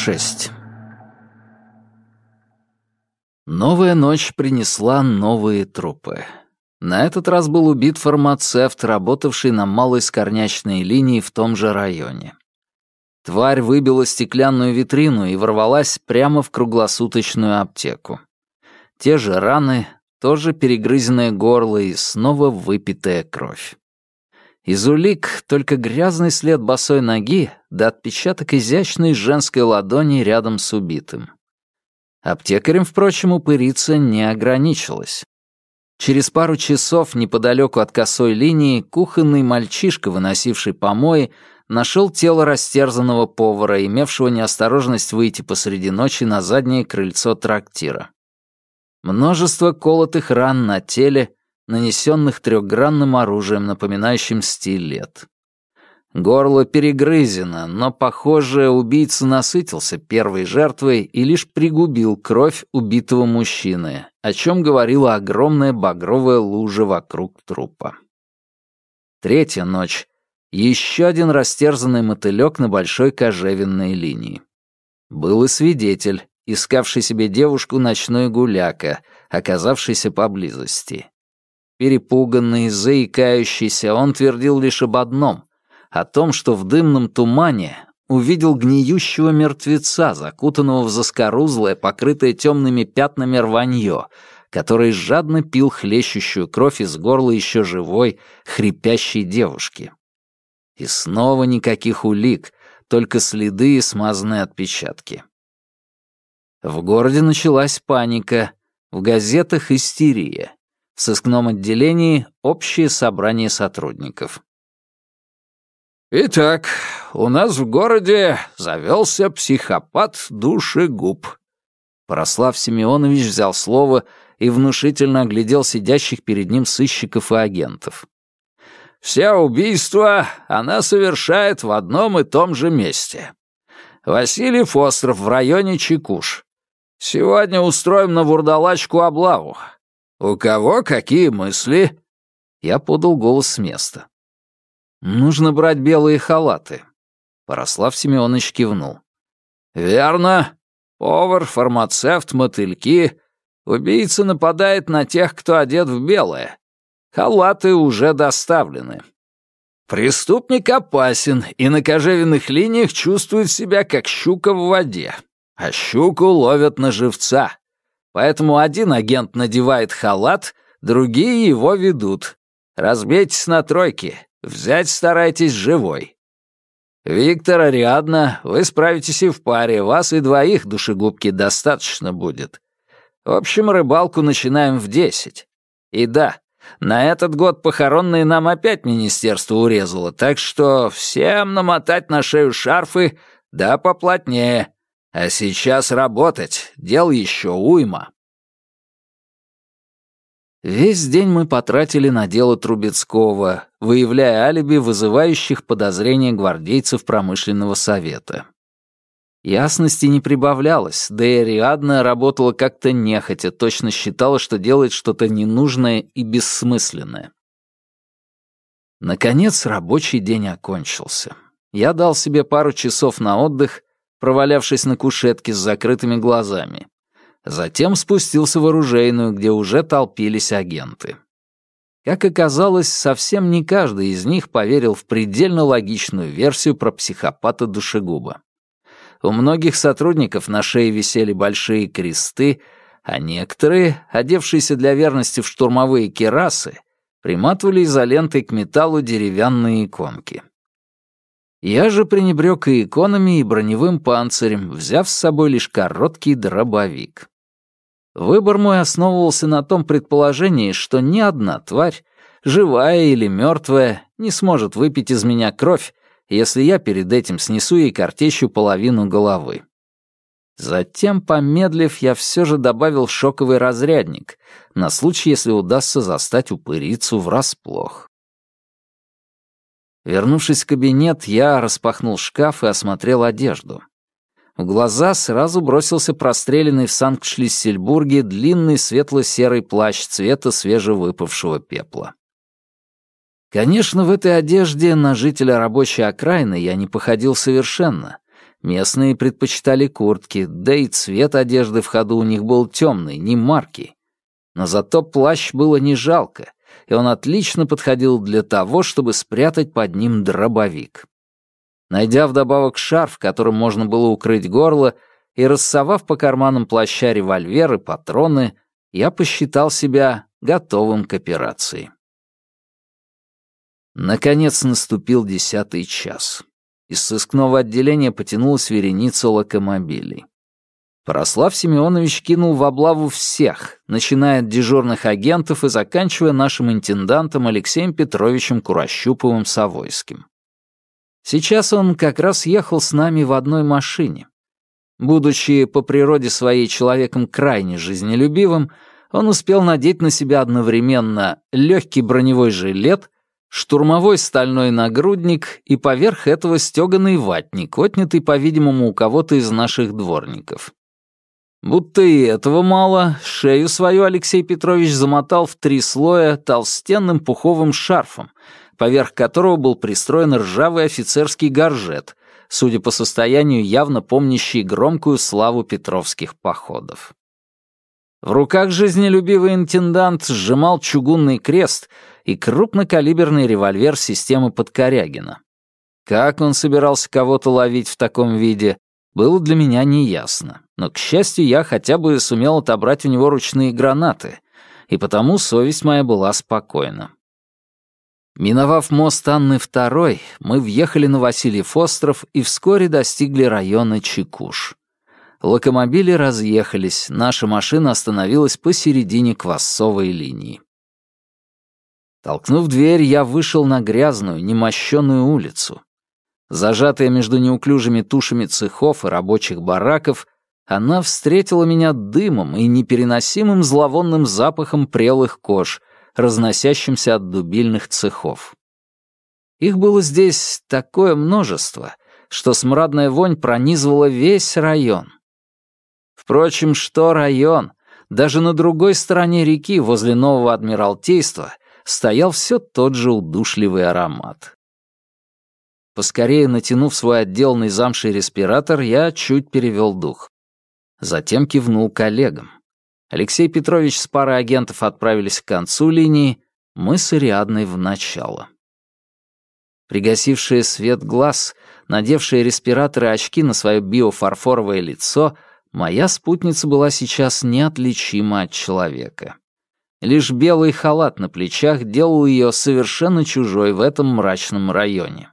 6. Новая ночь принесла новые трупы. На этот раз был убит фармацевт, работавший на малой скорнячной линии в том же районе. Тварь выбила стеклянную витрину и ворвалась прямо в круглосуточную аптеку. Те же раны, тоже перегрызенное горло и снова выпитая кровь. Из улик только грязный след босой ноги да отпечаток изящной женской ладони рядом с убитым. Аптекарем, впрочем, упыриться не ограничилась. Через пару часов неподалеку от косой линии кухонный мальчишка, выносивший помои, нашел тело растерзанного повара, имевшего неосторожность выйти посреди ночи на заднее крыльцо трактира. Множество колотых ран на теле, нанесенных трехгранным оружием, напоминающим стилет. Горло перегрызено, но, похоже, убийца насытился первой жертвой и лишь пригубил кровь убитого мужчины, о чем говорила огромная багровая лужа вокруг трупа. Третья ночь. Еще один растерзанный мотылек на большой кожевенной линии. Был и свидетель, искавший себе девушку ночной гуляка, оказавшийся поблизости. Перепуганный, заикающийся, он твердил лишь об одном о том, что в дымном тумане увидел гниющего мертвеца, закутанного в заскорузлое, покрытое темными пятнами рванье, который жадно пил хлещущую кровь из горла еще живой, хрипящей девушки. И снова никаких улик, только следы и смазанные отпечатки. В городе началась паника, в газетах истерия, в сыскном отделении общее собрание сотрудников. «Итак, у нас в городе завелся психопат душегуб». Порослав Семенович взял слово и внушительно оглядел сидящих перед ним сыщиков и агентов. «Все убийства она совершает в одном и том же месте. Василий Остров в районе Чекуш. Сегодня устроим на вурдалачку облаву. У кого какие мысли?» Я подал голос с места. Нужно брать белые халаты. Порослав Семенович кивнул. Верно. Повар, фармацевт, мотыльки. Убийца нападает на тех, кто одет в белое. Халаты уже доставлены. Преступник опасен и на кожевенных линиях чувствует себя как щука в воде. А щуку ловят на живца. Поэтому один агент надевает халат, другие его ведут. Разбейтесь на тройки. Взять старайтесь живой. Виктор, Ариадна, вы справитесь и в паре, вас и двоих душегубки достаточно будет. В общем, рыбалку начинаем в десять. И да, на этот год похоронные нам опять министерство урезало, так что всем намотать на шею шарфы, да поплотнее. А сейчас работать, дел еще уйма. Весь день мы потратили на дело Трубецкого, выявляя алиби вызывающих подозрения гвардейцев промышленного совета. Ясности не прибавлялось, да и Ариадна работала как-то нехотя, точно считала, что делает что-то ненужное и бессмысленное. Наконец рабочий день окончился. Я дал себе пару часов на отдых, провалявшись на кушетке с закрытыми глазами. Затем спустился в оружейную, где уже толпились агенты. Как оказалось, совсем не каждый из них поверил в предельно логичную версию про психопата-душегуба. У многих сотрудников на шее висели большие кресты, а некоторые, одевшиеся для верности в штурмовые керасы, приматывали изолентой к металлу деревянные иконки. Я же пренебрег и иконами, и броневым панцирем, взяв с собой лишь короткий дробовик. Выбор мой основывался на том предположении, что ни одна тварь, живая или мертвая, не сможет выпить из меня кровь, если я перед этим снесу ей картечью половину головы. Затем, помедлив, я все же добавил шоковый разрядник, на случай, если удастся застать упырицу врасплох. Вернувшись в кабинет, я распахнул шкаф и осмотрел одежду. В глаза сразу бросился простреленный в Санкт-Шлиссельбурге длинный светло-серый плащ цвета свежевыпавшего пепла. Конечно, в этой одежде на жителя рабочей окраины я не походил совершенно, Местные предпочитали куртки, да и цвет одежды в ходу у них был темный, не марки. Но зато плащ было не жалко, и он отлично подходил для того, чтобы спрятать под ним дробовик. Найдя вдобавок шарф, которым можно было укрыть горло, и рассовав по карманам плаща револьвер и патроны, я посчитал себя готовым к операции. Наконец наступил десятый час. Из сыскного отделения потянулась вереница локомобилей. Порослав Семенович кинул в облаву всех, начиная от дежурных агентов и заканчивая нашим интендантом Алексеем Петровичем Курощуповым-Савойским. Сейчас он как раз ехал с нами в одной машине. Будучи по природе своей человеком крайне жизнелюбивым, он успел надеть на себя одновременно легкий броневой жилет, штурмовой стальной нагрудник и поверх этого стеганый ватник, отнятый, по-видимому, у кого-то из наших дворников. Будто и этого мало, шею свою Алексей Петрович замотал в три слоя толстенным пуховым шарфом, поверх которого был пристроен ржавый офицерский горжет, судя по состоянию, явно помнящий громкую славу петровских походов. В руках жизнелюбивый интендант сжимал чугунный крест и крупнокалиберный револьвер системы Подкорягина. Как он собирался кого-то ловить в таком виде, было для меня неясно, но, к счастью, я хотя бы сумел отобрать у него ручные гранаты, и потому совесть моя была спокойна. Миновав мост Анны II, мы въехали на Васильев остров и вскоре достигли района Чекуш. Локомобили разъехались, наша машина остановилась посередине квассовой линии. Толкнув дверь, я вышел на грязную, немощенную улицу. Зажатая между неуклюжими тушами цехов и рабочих бараков, она встретила меня дымом и непереносимым зловонным запахом прелых кож, разносящимся от дубильных цехов. Их было здесь такое множество, что смрадная вонь пронизывала весь район. Впрочем, что район? Даже на другой стороне реки, возле Нового Адмиралтейства, стоял все тот же удушливый аромат. Поскорее натянув свой отделанный замшей респиратор, я чуть перевел дух. Затем кивнул коллегам. Алексей Петрович с парой агентов отправились к концу линии, мы с Ариадной в начало. Пригасившие свет глаз, надевшие респираторы и очки на свое биофарфоровое лицо, моя спутница была сейчас неотличима от человека. Лишь белый халат на плечах делал ее совершенно чужой в этом мрачном районе.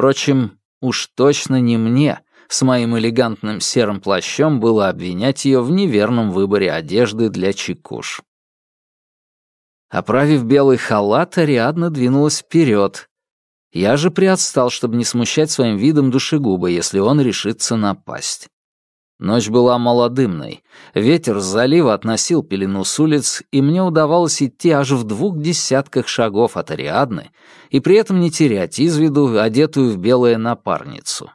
Впрочем, уж точно не мне — с моим элегантным серым плащом было обвинять ее в неверном выборе одежды для чекуш. Оправив белый халат, Ариадна двинулась вперед. Я же приотстал, чтобы не смущать своим видом душегуба, если он решится напасть. Ночь была молодымной. Ветер с залива относил пелену с улиц, и мне удавалось идти аж в двух десятках шагов от Ариадны и при этом не терять из виду одетую в белое напарницу.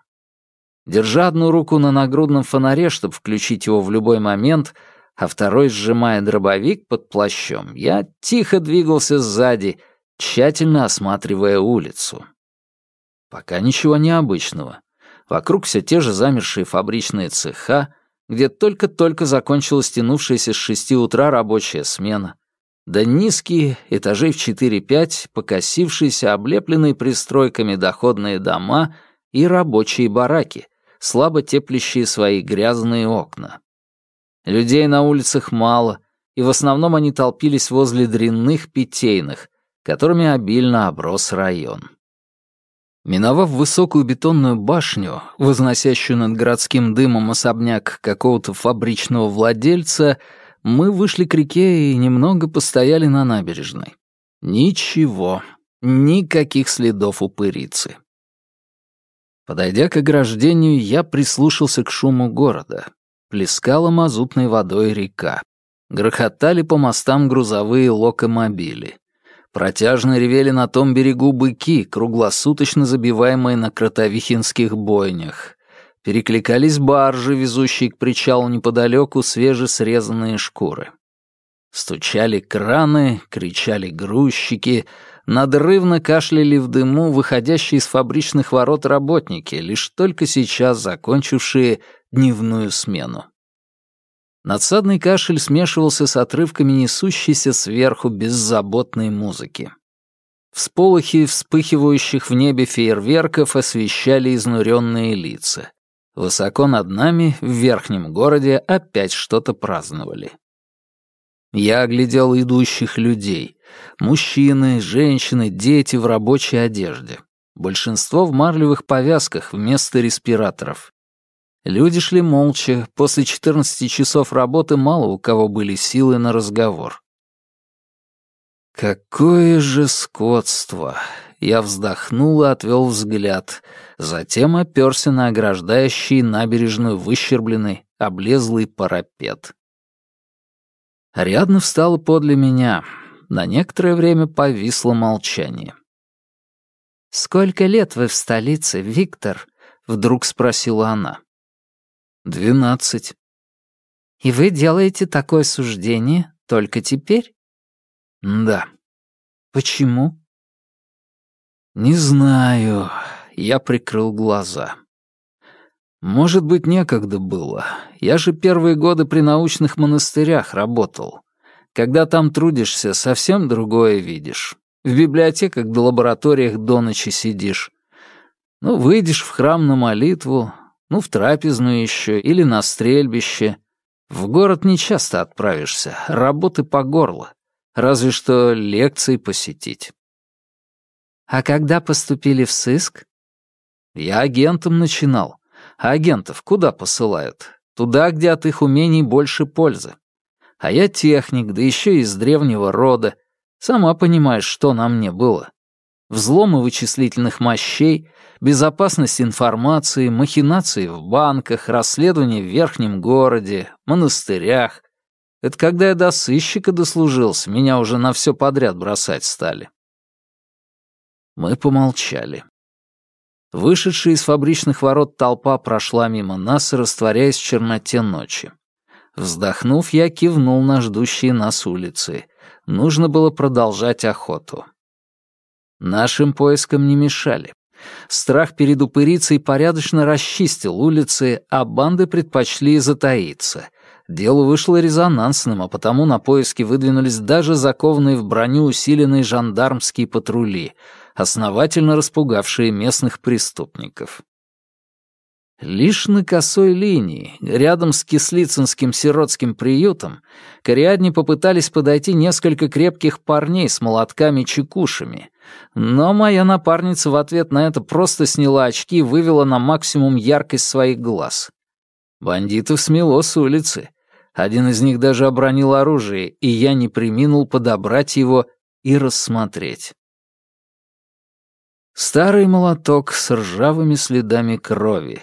Держа одну руку на нагрудном фонаре, чтобы включить его в любой момент, а второй сжимая дробовик под плащом, я тихо двигался сзади, тщательно осматривая улицу. Пока ничего необычного. Вокруг все те же замершие фабричные цеха, где только-только закончилась тянувшаяся с шести утра рабочая смена, да низкие, этажей в 4-5, покосившиеся, облепленные пристройками доходные дома и рабочие бараки, слабо теплящие свои грязные окна. Людей на улицах мало, и в основном они толпились возле дрянных питейных, которыми обильно оброс район. Миновав высокую бетонную башню, возносящую над городским дымом особняк какого-то фабричного владельца, мы вышли к реке и немного постояли на набережной. Ничего, никаких следов упырицы. Подойдя к ограждению, я прислушался к шуму города. Плескала мазутной водой река. Грохотали по мостам грузовые локомобили. Протяжно ревели на том берегу быки, круглосуточно забиваемые на кротовихинских бойнях. Перекликались баржи, везущие к причалу неподалеку свежесрезанные шкуры. Стучали краны, кричали грузчики, Надрывно кашляли в дыму выходящие из фабричных ворот работники, лишь только сейчас закончившие дневную смену. Надсадный кашель смешивался с отрывками несущейся сверху беззаботной музыки. Всполохи вспыхивающих в небе фейерверков освещали изнуренные лица. Высоко над нами, в верхнем городе, опять что-то праздновали. Я оглядел идущих людей. Мужчины, женщины, дети в рабочей одежде. Большинство в марлевых повязках вместо респираторов. Люди шли молча, после 14 часов работы мало у кого были силы на разговор. Какое же скотство! Я вздохнул и отвел взгляд, затем оперся на ограждающий набережную выщербленный, облезлый парапет. Рядно встала подле меня. На некоторое время повисло молчание. «Сколько лет вы в столице, Виктор?» — вдруг спросила она. «Двенадцать». «И вы делаете такое суждение только теперь?» «Да». «Почему?» «Не знаю». Я прикрыл глаза. «Может быть, некогда было. Я же первые годы при научных монастырях работал. Когда там трудишься, совсем другое видишь. В библиотеках да лабораториях до ночи сидишь. Ну, выйдешь в храм на молитву, ну, в трапезную еще или на стрельбище. В город не часто отправишься, работы по горло. Разве что лекции посетить. А когда поступили в сыск? Я агентом начинал. А агентов куда посылают? Туда, где от их умений больше пользы. А я техник, да еще из древнего рода. Сама понимаешь, что на мне было. Взломы вычислительных мощей, безопасность информации, махинации в банках, расследования в верхнем городе, монастырях. Это когда я до сыщика дослужился, меня уже на все подряд бросать стали. Мы помолчали. Вышедшая из фабричных ворот толпа прошла мимо нас, растворяясь в черноте ночи. Вздохнув, я кивнул на ждущие нас улицы. Нужно было продолжать охоту. Нашим поискам не мешали. Страх перед упырицей порядочно расчистил улицы, а банды предпочли затаиться. Дело вышло резонансным, а потому на поиски выдвинулись даже закованные в броню усиленные жандармские патрули, основательно распугавшие местных преступников. Лишь на косой линии, рядом с Кислицынским сиротским приютом, к Ариадне попытались подойти несколько крепких парней с молотками-чекушами, но моя напарница в ответ на это просто сняла очки и вывела на максимум яркость своих глаз. Бандитов смело с улицы. Один из них даже обронил оружие, и я не приминул подобрать его и рассмотреть. Старый молоток с ржавыми следами крови,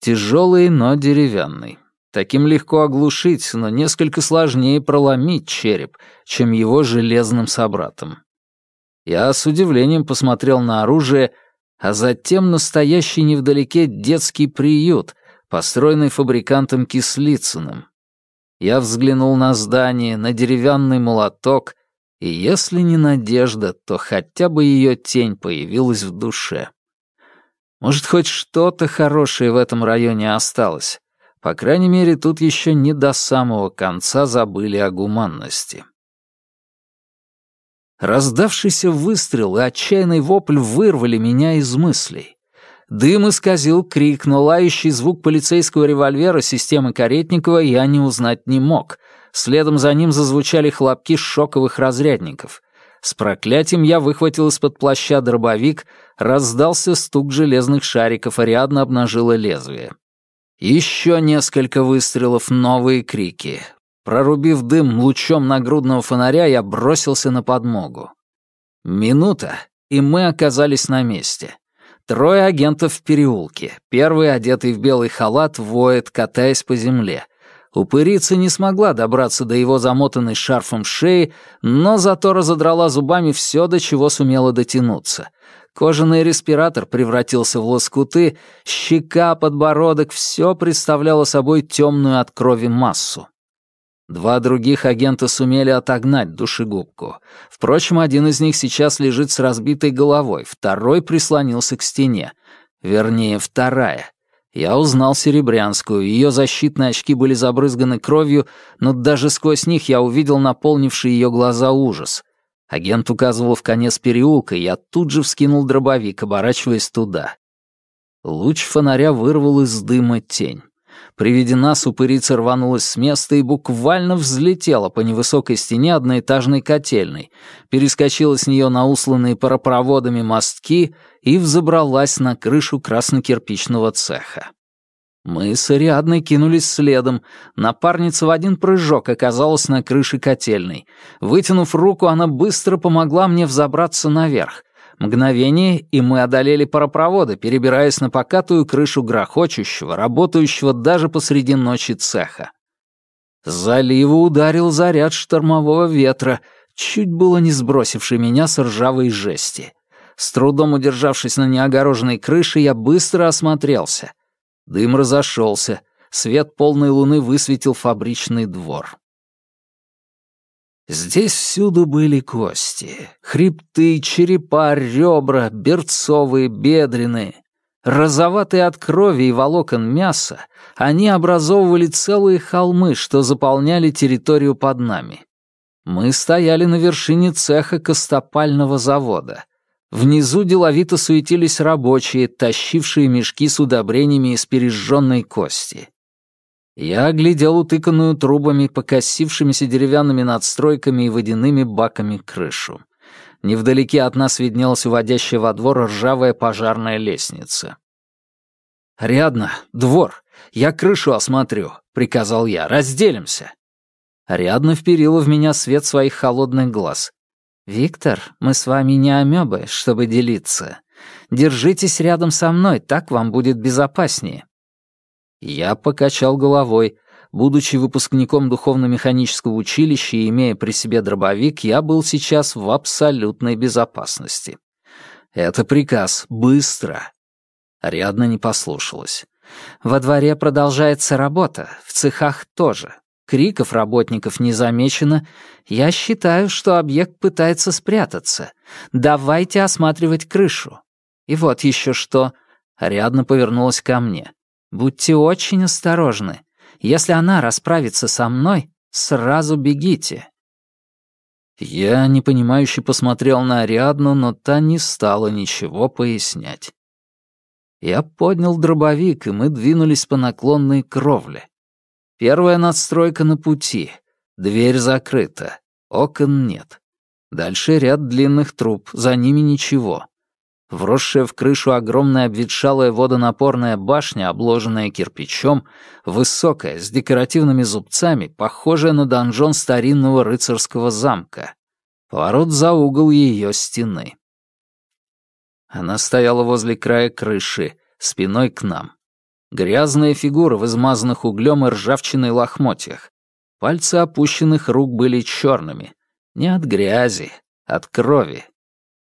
Тяжелый, но деревянный. Таким легко оглушить, но несколько сложнее проломить череп, чем его железным собратом. Я с удивлением посмотрел на оружие, а затем настоящий невдалеке детский приют, построенный фабрикантом Кислицыным. Я взглянул на здание, на деревянный молоток, и если не надежда, то хотя бы ее тень появилась в душе. Может, хоть что-то хорошее в этом районе осталось. По крайней мере, тут еще не до самого конца забыли о гуманности. Раздавшийся выстрел и отчаянный вопль вырвали меня из мыслей. Дым исказил крик, но лающий звук полицейского револьвера системы Каретникова я не узнать не мог. Следом за ним зазвучали хлопки шоковых разрядников. С проклятием я выхватил из-под плаща дробовик, раздался стук железных шариков, Ариадна обнажила лезвие. Еще несколько выстрелов, новые крики. Прорубив дым лучом нагрудного фонаря, я бросился на подмогу. Минута, и мы оказались на месте. Трое агентов в переулке. Первый, одетый в белый халат, воет, катаясь по земле. Упырица не смогла добраться до его замотанной шарфом шеи, но зато разодрала зубами все, до чего сумела дотянуться. Кожаный респиратор превратился в лоскуты, щека, подбородок — все представляло собой темную от крови массу. Два других агента сумели отогнать душегубку. Впрочем, один из них сейчас лежит с разбитой головой, второй прислонился к стене. Вернее, вторая. Я узнал Серебрянскую, ее защитные очки были забрызганы кровью, но даже сквозь них я увидел наполнивший ее глаза ужас. Агент указывал в конец переулка, и я тут же вскинул дробовик, оборачиваясь туда. Луч фонаря вырвал из дыма тень. При виде нас упырица рванулась с места и буквально взлетела по невысокой стене одноэтажной котельной, перескочила с нее на усланные паропроводами мостки и взобралась на крышу краснокирпичного цеха. Мы с Ариадной кинулись следом. Напарница в один прыжок оказалась на крыше котельной. Вытянув руку, она быстро помогла мне взобраться наверх. Мгновение, и мы одолели паропроводы, перебираясь на покатую крышу грохочущего, работающего даже посреди ночи цеха. С залива ударил заряд штормового ветра, чуть было не сбросивший меня с ржавой жести. С трудом удержавшись на неогороженной крыше, я быстро осмотрелся. Дым разошелся, свет полной луны высветил фабричный двор. Здесь всюду были кости. Хребты, черепа, ребра, берцовые, бедренные. Розоватые от крови и волокон мяса, они образовывали целые холмы, что заполняли территорию под нами. Мы стояли на вершине цеха костопального завода. Внизу деловито суетились рабочие, тащившие мешки с удобрениями из пережженной кости. Я оглядел утыканную трубами, покосившимися деревянными надстройками и водяными баками крышу. Невдалеке от нас виднелась уводящая во двор ржавая пожарная лестница. «Рядно, двор, я крышу осмотрю», — приказал я, — «разделимся». Рядно вперила в меня свет своих холодных глаз. «Виктор, мы с вами не амебы, чтобы делиться. Держитесь рядом со мной, так вам будет безопаснее». Я покачал головой. Будучи выпускником духовно-механического училища и имея при себе дробовик, я был сейчас в абсолютной безопасности. Это приказ. Быстро. Ариадна не послушалась. Во дворе продолжается работа, в цехах тоже. Криков работников не замечено. Я считаю, что объект пытается спрятаться. Давайте осматривать крышу. И вот еще что. Ариадна повернулась ко мне. Будьте очень осторожны. Если она расправится со мной, сразу бегите». Я непонимающе посмотрел на Ариадну, но та не стала ничего пояснять. Я поднял дробовик, и мы двинулись по наклонной кровле. Первая надстройка на пути. Дверь закрыта. Окон нет. Дальше ряд длинных труб, за ними ничего. Вросшая в крышу огромная обветшалая водонапорная башня, обложенная кирпичом, высокая, с декоративными зубцами, похожая на донжон старинного рыцарского замка. Поворот за угол ее стены. Она стояла возле края крыши, спиной к нам. Грязная фигура в измазанных углем и ржавчиной лохмотьях. Пальцы опущенных рук были черными. Не от грязи, от крови.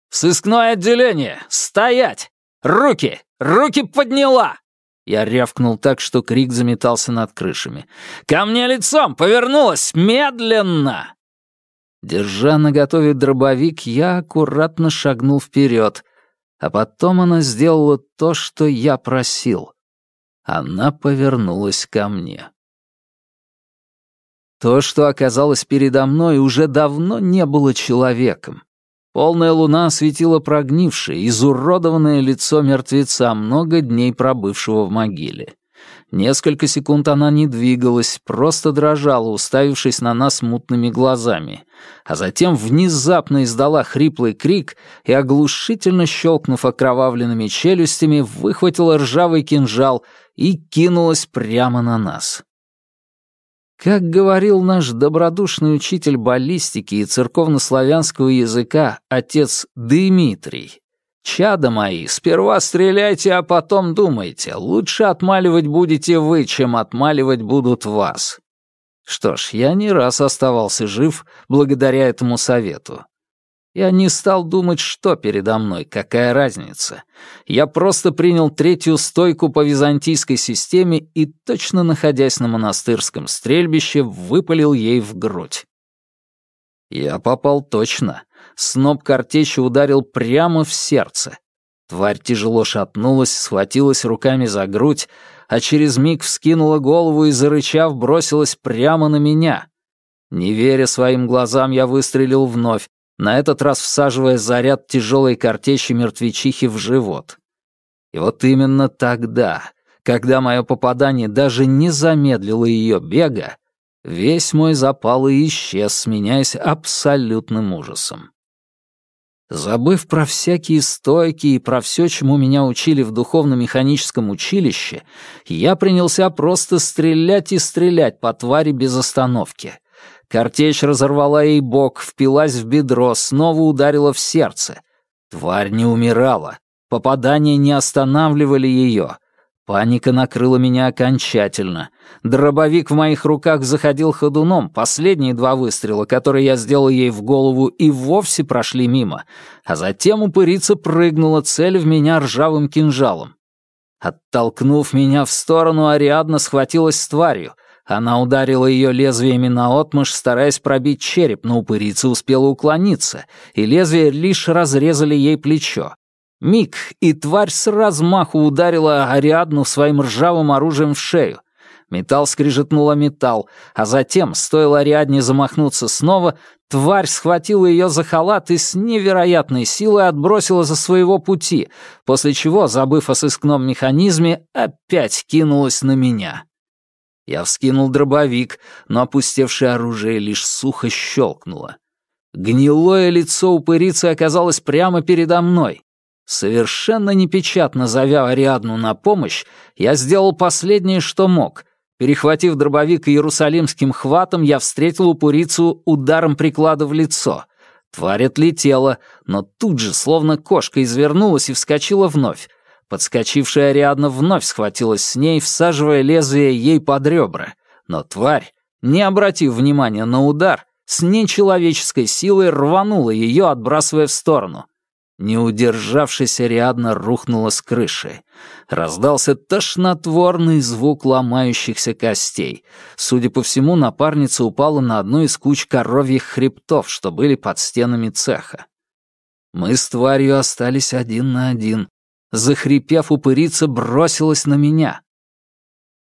«Сыскное отделение! Стоять! Руки! Руки подняла!» Я рявкнул так, что крик заметался над крышами. «Ко мне лицом! Повернулась! Медленно!» Держа наготове дробовик, я аккуратно шагнул вперед, а потом она сделала то, что я просил. Она повернулась ко мне. То, что оказалось передо мной, уже давно не было человеком. Полная луна осветила прогнившее, изуродованное лицо мертвеца, много дней пробывшего в могиле. Несколько секунд она не двигалась, просто дрожала, уставившись на нас мутными глазами, а затем внезапно издала хриплый крик и, оглушительно щелкнув окровавленными челюстями, выхватила ржавый кинжал и кинулась прямо на нас. Как говорил наш добродушный учитель баллистики и церковнославянского языка, отец Дмитрий, «Чада мои, сперва стреляйте, а потом думайте. Лучше отмаливать будете вы, чем отмаливать будут вас». Что ж, я не раз оставался жив благодаря этому совету. Я не стал думать, что передо мной, какая разница. Я просто принял третью стойку по византийской системе и, точно находясь на монастырском стрельбище, выпалил ей в грудь. Я попал точно. Сноп картечи ударил прямо в сердце. Тварь тяжело шатнулась, схватилась руками за грудь, а через миг вскинула голову и, зарычав, бросилась прямо на меня. Не веря своим глазам, я выстрелил вновь, на этот раз всаживая заряд тяжелой картечи мертвечихи в живот. И вот именно тогда, когда мое попадание даже не замедлило ее бега, весь мой запал и исчез, сменяясь абсолютным ужасом. Забыв про всякие стойки и про все, чему меня учили в духовно-механическом училище, я принялся просто стрелять и стрелять по твари без остановки. Картечь разорвала ей бок, впилась в бедро, снова ударила в сердце. Тварь не умирала. Попадания не останавливали ее. Паника накрыла меня окончательно. Дробовик в моих руках заходил ходуном. Последние два выстрела, которые я сделал ей в голову, и вовсе прошли мимо. А затем упырица прыгнула, цель в меня ржавым кинжалом. Оттолкнув меня в сторону, Ариадна схватилась с тварью — она ударила ее лезвиями наотмашь, стараясь пробить череп, но упырица успела уклониться, и лезвия лишь разрезали ей плечо. Миг, и тварь с размаху ударила Ариадну своим ржавым оружием в шею. Металл скрижетнула металл, а затем, стоило Ариадне замахнуться снова, тварь схватила ее за халат и с невероятной силой отбросила за своего пути, после чего, забыв о сыскном механизме, опять кинулась на меня. Я вскинул дробовик, но опустевшее оружие лишь сухо щелкнуло. Гнилое лицо упырицы оказалось прямо передо мной. Совершенно непечатно зовя Ариадну на помощь, я сделал последнее, что мог. Перехватив дробовик иерусалимским хватом, я встретил упырицу ударом приклада в лицо. Тварь отлетела, но тут же, словно кошка, извернулась и вскочила вновь. Подскочившая Ариадна вновь схватилась с ней, всаживая лезвие ей под ребра. Но тварь, не обратив внимания на удар, с нечеловеческой силой рванула ее, отбрасывая в сторону. Не удержавшись, Ариадна рухнула с крыши. Раздался тошнотворный звук ломающихся костей. Судя по всему, напарница упала на одну из куч коровьих хребтов, что были под стенами цеха. Мы с тварью остались один на один, Захрипев, упырица бросилась на меня.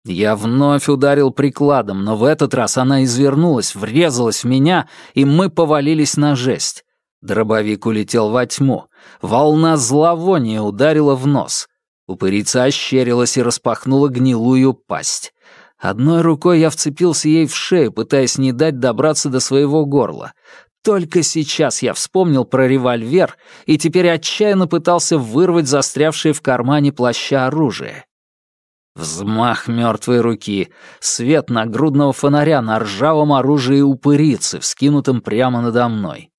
Я вновь ударил прикладом, но в этот раз она извернулась, врезалась в меня, и мы повалились на жесть. Дробовик улетел во тьму. Волна зловония ударила в нос. Упырица ощерилась и распахнула гнилую пасть. Одной рукой я вцепился ей в шею, пытаясь не дать добраться до своего горла. Только сейчас я вспомнил про револьвер и теперь отчаянно пытался вырвать застрявшее в кармане плаща оружие. Взмах мертвой руки, свет нагрудного фонаря на ржавом оружии упырицы, вскинутом прямо надо мной.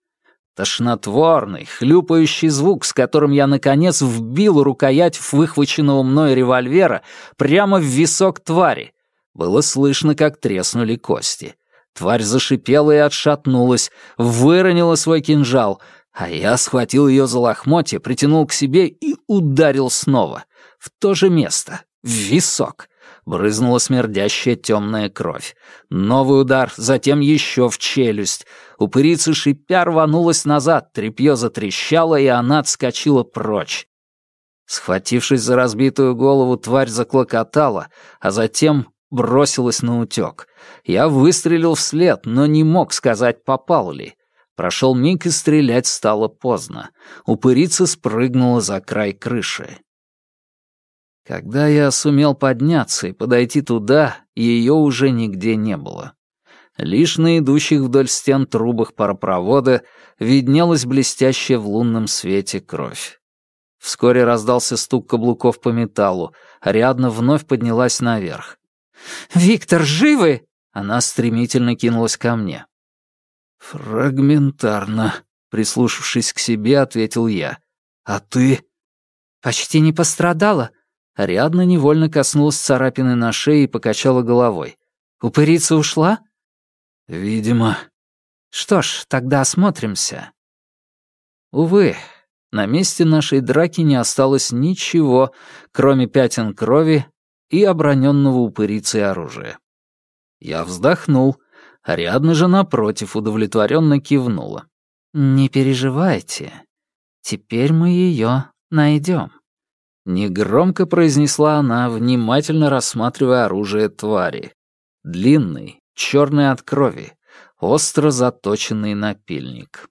Тошнотворный, хлюпающий звук, с которым я, наконец, вбил рукоять выхваченного мной револьвера прямо в висок твари. Было слышно, как треснули кости. Тварь зашипела и отшатнулась, выронила свой кинжал, а я схватил ее за лохмотье, притянул к себе и ударил снова. В то же место, в висок. Брызнула смердящая темная кровь. Новый удар, затем еще в челюсть. Упырица шипя рванулась назад, тряпье затрещало, и она отскочила прочь. Схватившись за разбитую голову, тварь заклокотала, а затем бросилась на утек. Я выстрелил вслед, но не мог сказать, попал ли. Прошел миг, и стрелять стало поздно. Упырица спрыгнула за край крыши. Когда я сумел подняться и подойти туда, ее уже нигде не было. Лишь на идущих вдоль стен трубах паропровода виднелась блестящая в лунном свете кровь. Вскоре раздался стук каблуков по металлу, Ариадна вновь поднялась наверх. «Виктор, живы?» Она стремительно кинулась ко мне. «Фрагментарно», — прислушавшись к себе, ответил я. «А ты?» «Почти не пострадала». Ариадна невольно коснулась царапины на шее и покачала головой. «Упырица ушла?» «Видимо». «Что ж, тогда осмотримся». Увы, на месте нашей драки не осталось ничего, кроме пятен крови и оброненного упырицей оружия. Я вздохнул, Ариадна же, напротив, удовлетворенно кивнула. «Не переживайте. Теперь мы ее найдем». Негромко произнесла она, внимательно рассматривая оружие твари. Длинный, черный от крови, остро заточенный напильник.